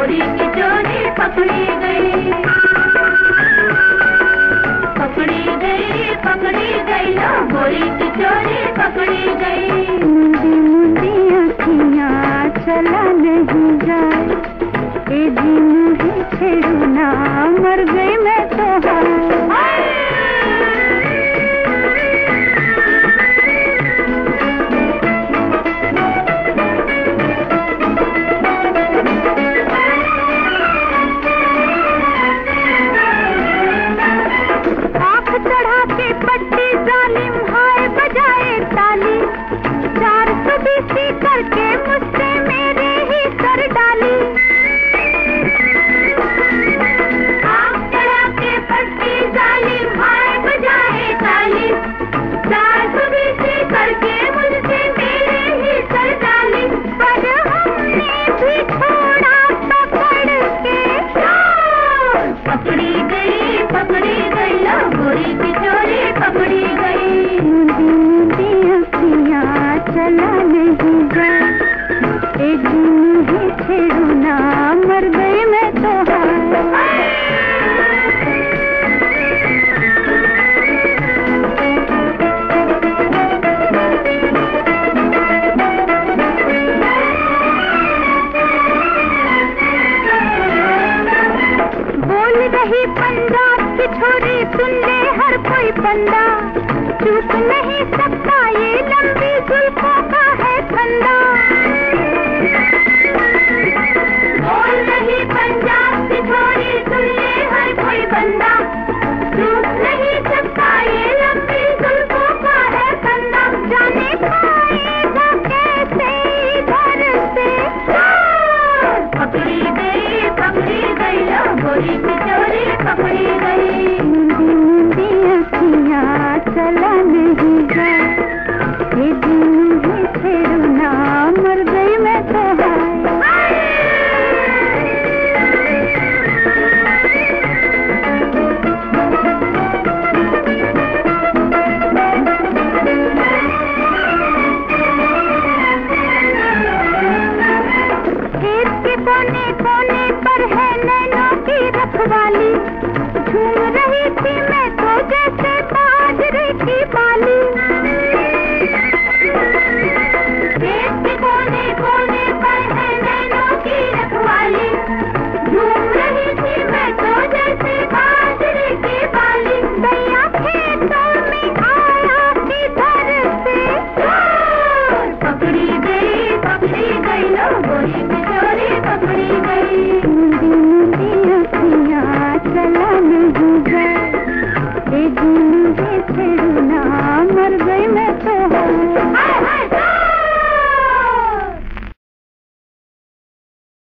चोरी की चोरी पकड़ी गई। पकड़ी गई पकड़ी गई ना गोरी की चोरी पकड़ी गई। मुंदी मुंदी अखियाँ चला नहीं जाए। ए दिन छेड़ू ना मर गई। रही पंदा छोरी सुन ले हर कोई बंदा चूक नहीं सकता ये लंबा चला नहीं जा ये दिन ही छेड़ू ना मर गई मैं तो पर है नैनों की रखवाली। झूम रही थी मैं keep